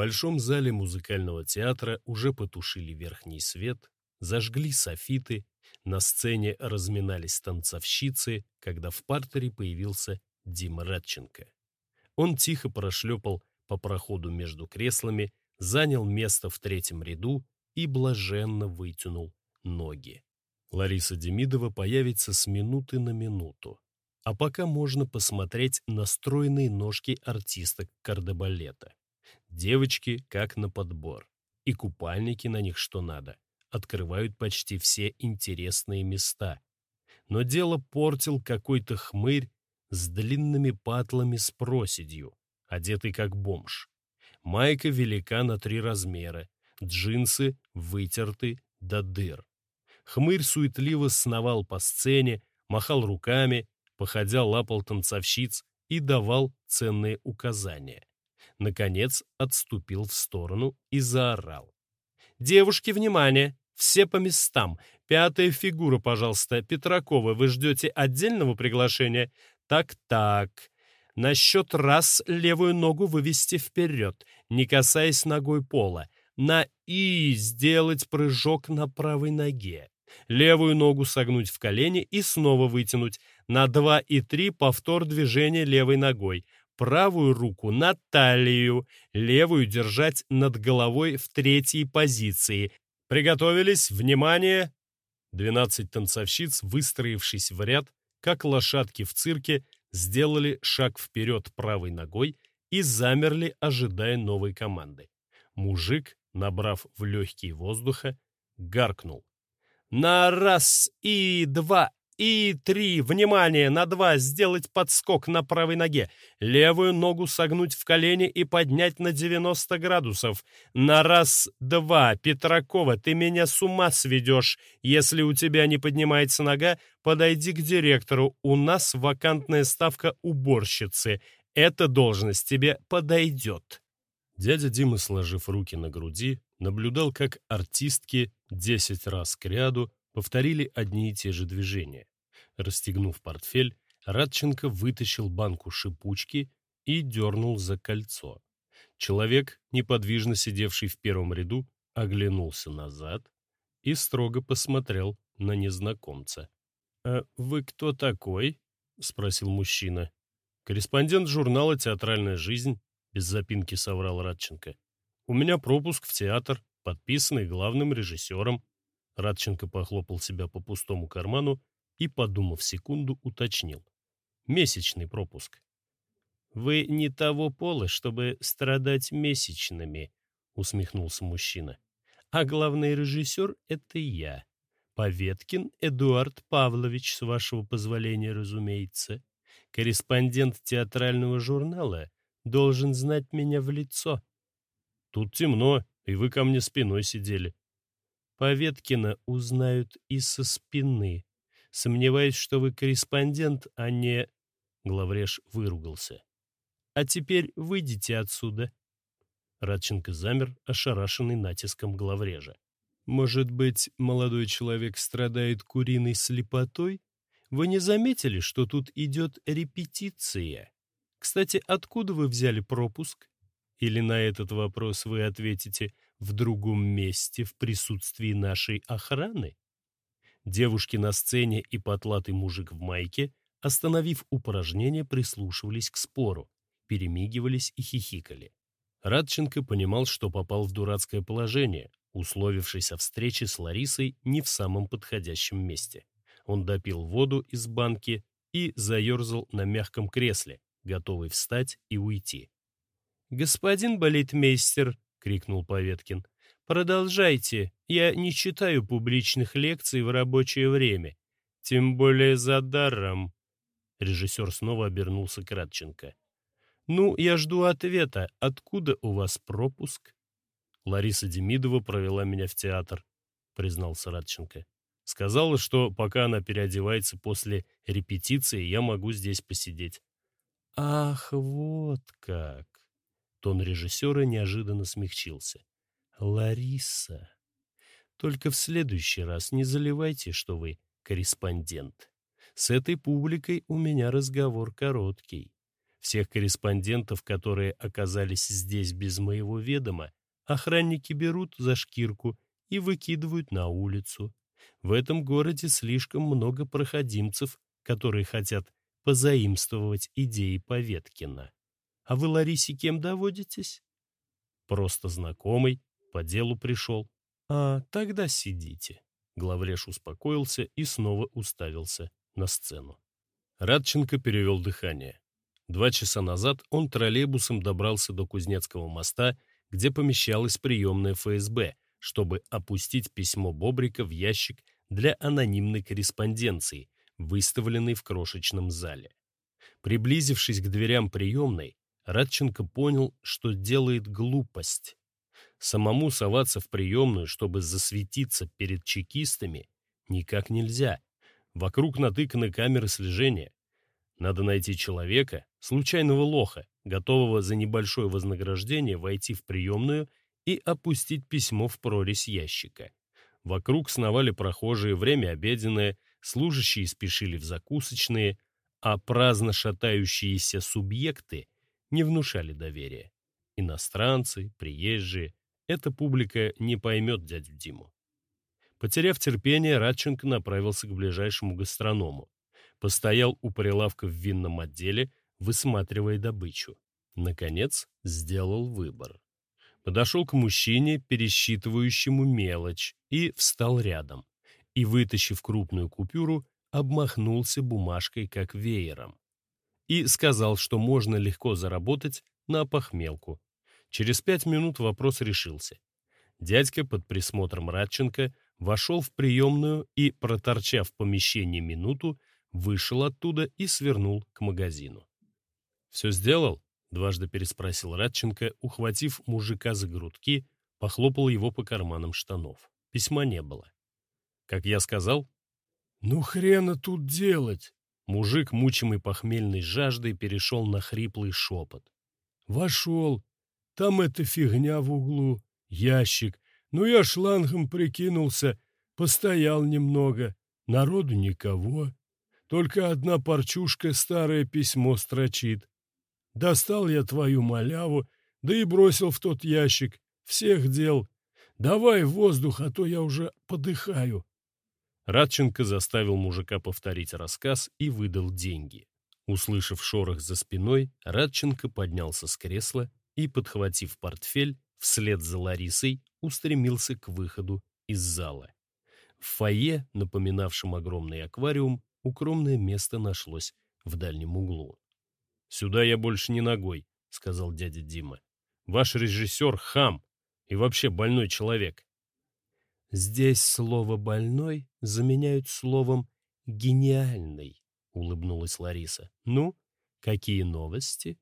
большом зале музыкального театра уже потушили верхний свет, зажгли софиты, на сцене разминались танцовщицы, когда в партере появился Дима Радченко. Он тихо прошлепал по проходу между креслами, занял место в третьем ряду и блаженно вытянул ноги. Лариса Демидова появится с минуты на минуту. А пока можно посмотреть на стройные ножки артисток кардебалета. Девочки как на подбор. И купальники на них что надо. Открывают почти все интересные места. Но дело портил какой-то хмырь с длинными патлами с проседью, одетый как бомж. Майка велика на три размера, джинсы вытерты до дыр. Хмырь суетливо сновал по сцене, махал руками, походя лапал танцовщиц и давал ценные указания. Наконец отступил в сторону и заорал. «Девушки, внимание! Все по местам! Пятая фигура, пожалуйста, Петракова, вы ждете отдельного приглашения? Так-так. На счет раз левую ногу вывести вперед, не касаясь ногой пола. На «и» сделать прыжок на правой ноге. Левую ногу согнуть в колени и снова вытянуть. На 2 и 3 повтор движения левой ногой. Правую руку на талию, левую держать над головой в третьей позиции. Приготовились, внимание! 12 танцовщиц, выстроившись в ряд, как лошадки в цирке, сделали шаг вперед правой ногой и замерли, ожидая новой команды. Мужик, набрав в легкие воздуха, гаркнул. «На раз и два и три. Внимание! На два. Сделать подскок на правой ноге. Левую ногу согнуть в колени и поднять на 90 градусов. На раз, два. Петракова, ты меня с ума сведешь. Если у тебя не поднимается нога, подойди к директору. У нас вакантная ставка уборщицы. Эта должность тебе подойдет. Дядя Дима, сложив руки на груди, наблюдал, как артистки десять раз к ряду повторили одни и те же движения. Расстегнув портфель, Радченко вытащил банку шипучки и дернул за кольцо. Человек, неподвижно сидевший в первом ряду, оглянулся назад и строго посмотрел на незнакомца. «А вы кто такой?» — спросил мужчина. «Корреспондент журнала «Театральная жизнь», — без запинки соврал Радченко. «У меня пропуск в театр, подписанный главным режиссером». Радченко похлопал себя по пустому карману и, подумав секунду, уточнил. Месячный пропуск. «Вы не того пола, чтобы страдать месячными», — усмехнулся мужчина. «А главный режиссер — это я. Поветкин Эдуард Павлович, с вашего позволения, разумеется. Корреспондент театрального журнала должен знать меня в лицо». «Тут темно, и вы ко мне спиной сидели». Поветкина узнают и со спины, Сомневаюсь, что вы корреспондент, а не...» Главреж выругался. «А теперь выйдите отсюда». Радченко замер, ошарашенный натиском главрежа. «Может быть, молодой человек страдает куриной слепотой? Вы не заметили, что тут идет репетиция? Кстати, откуда вы взяли пропуск? Или на этот вопрос вы ответите в другом месте в присутствии нашей охраны?» Девушки на сцене и потлатый мужик в майке, остановив упражнение, прислушивались к спору, перемигивались и хихикали. Радченко понимал, что попал в дурацкое положение, условившись о встрече с Ларисой не в самом подходящем месте. Он допил воду из банки и заерзал на мягком кресле, готовый встать и уйти. «Господин балетмейстер!» — крикнул Поветкин. Продолжайте. Я не читаю публичных лекций в рабочее время. Тем более за даром. Режиссер снова обернулся к Радченко. «Ну, я жду ответа. Откуда у вас пропуск?» «Лариса Демидова провела меня в театр», — признался Радченко. «Сказала, что пока она переодевается после репетиции, я могу здесь посидеть». «Ах, вот как!» Тон режиссера неожиданно смягчился. Лариса. Только в следующий раз не заливайте, что вы корреспондент. С этой публикой у меня разговор короткий. Всех корреспондентов, которые оказались здесь без моего ведома, охранники берут за шкирку и выкидывают на улицу. В этом городе слишком много проходимцев, которые хотят позаимствовать идеи Поветкина. А вы, Ларисе, кем доводитесь? Просто знакомый, по делу пришел. А, тогда сидите. Главреш успокоился и снова уставился на сцену. Радченко перевел дыхание. Два часа назад он троллейбусом добрался до Кузнецкого моста, где помещалась приемная ФСБ, чтобы опустить письмо Бобрика в ящик для анонимной корреспонденции, выставленной в крошечном зале. Приблизившись к дверям приемной, Радченко понял, что делает глупость. Самому соваться в приемную, чтобы засветиться перед чекистами, никак нельзя. Вокруг натыканы камеры слежения. Надо найти человека, случайного лоха, готового за небольшое вознаграждение войти в приемную и опустить письмо в прорезь ящика. Вокруг сновали прохожие, время обеденное, служащие спешили в закусочные, а праздно шатающиеся субъекты не внушали доверия. Иностранцы, приезжие, эта публика не поймет дядю Диму. Потеряв терпение, Радченко направился к ближайшему гастроному. Постоял у прилавка в винном отделе, высматривая добычу. Наконец, сделал выбор. Подошел к мужчине, пересчитывающему мелочь, и встал рядом. И, вытащив крупную купюру, обмахнулся бумажкой, как веером. И сказал, что можно легко заработать на похмелку. Через пять минут вопрос решился. Дядька под присмотром Радченко вошел в приемную и, проторчав в помещении минуту, вышел оттуда и свернул к магазину. «Все сделал?» — дважды переспросил Радченко, ухватив мужика за грудки, похлопал его по карманам штанов. Письма не было. «Как я сказал?» «Ну хрена тут делать?» Мужик, мучимый похмельной жаждой, перешел на хриплый шепот. «Вошел. Там эта фигня в углу. Ящик. Ну, я шлангом прикинулся, постоял немного. Народу никого. Только одна парчушка старое письмо строчит. Достал я твою маляву, да и бросил в тот ящик. Всех дел. Давай воздух, а то я уже подыхаю. Радченко заставил мужика повторить рассказ и выдал деньги. Услышав шорох за спиной, Радченко поднялся с кресла и, подхватив портфель, вслед за Ларисой устремился к выходу из зала. В фойе, напоминавшем огромный аквариум, укромное место нашлось в дальнем углу. «Сюда я больше не ногой», — сказал дядя Дима. «Ваш режиссер — хам и вообще больной человек». «Здесь слово «больной» заменяют словом «гениальный», — улыбнулась Лариса. «Ну, какие новости?»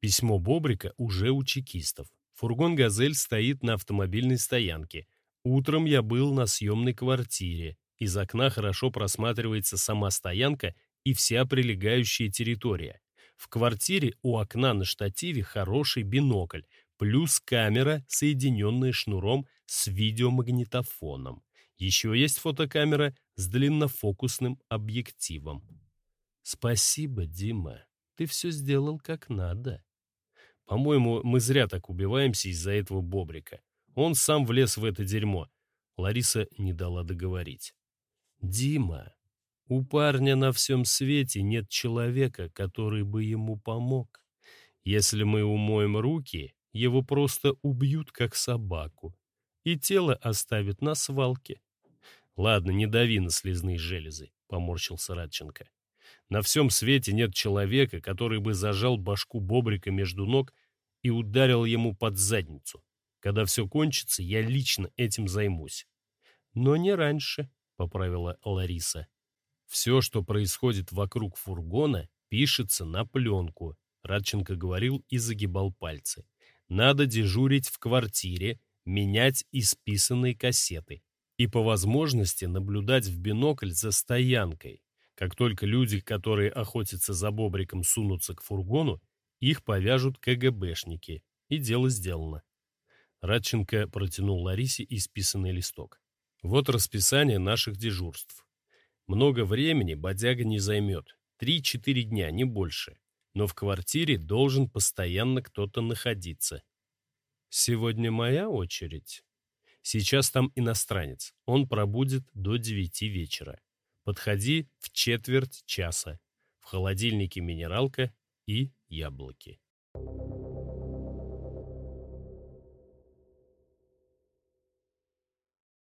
Письмо Бобрика уже у чекистов. Фургон «Газель» стоит на автомобильной стоянке. Утром я был на съемной квартире. Из окна хорошо просматривается сама стоянка и вся прилегающая территория. В квартире у окна на штативе хороший бинокль, плюс камера, соединенная шнуром с видеомагнитофоном. Еще есть фотокамера с длиннофокусным объективом. Спасибо, Дима. Ты все сделал как надо. По-моему, мы зря так убиваемся из-за этого бобрика. Он сам влез в это дерьмо. Лариса не дала договорить. Дима, у парня на всем свете нет человека, который бы ему помог. Если мы умоем руки, его просто убьют, как собаку, и тело оставят на свалке. Ладно, не дави на слезные железы, поморщился Радченко. На всем свете нет человека, который бы зажал башку Бобрика между ног и ударил ему под задницу. Когда все кончится, я лично этим займусь. Но не раньше, — поправила Лариса. Все, что происходит вокруг фургона, пишется на пленку, Радченко говорил и загибал пальцы. Надо дежурить в квартире, менять исписанные кассеты и по возможности наблюдать в бинокль за стоянкой. Как только люди, которые охотятся за бобриком, сунутся к фургону, их повяжут КГБшники, и дело сделано. Радченко протянул Ларисе исписанный листок. Вот расписание наших дежурств. Много времени бодяга не займет. Три-четыре дня, не больше. но в квартире должен постоянно кто-то находиться. Сегодня моя очередь. Сейчас там иностранец. Он пробудет до девяти вечера. Подходи в четверть часа. В холодильнике минералка и яблоки. Thank you.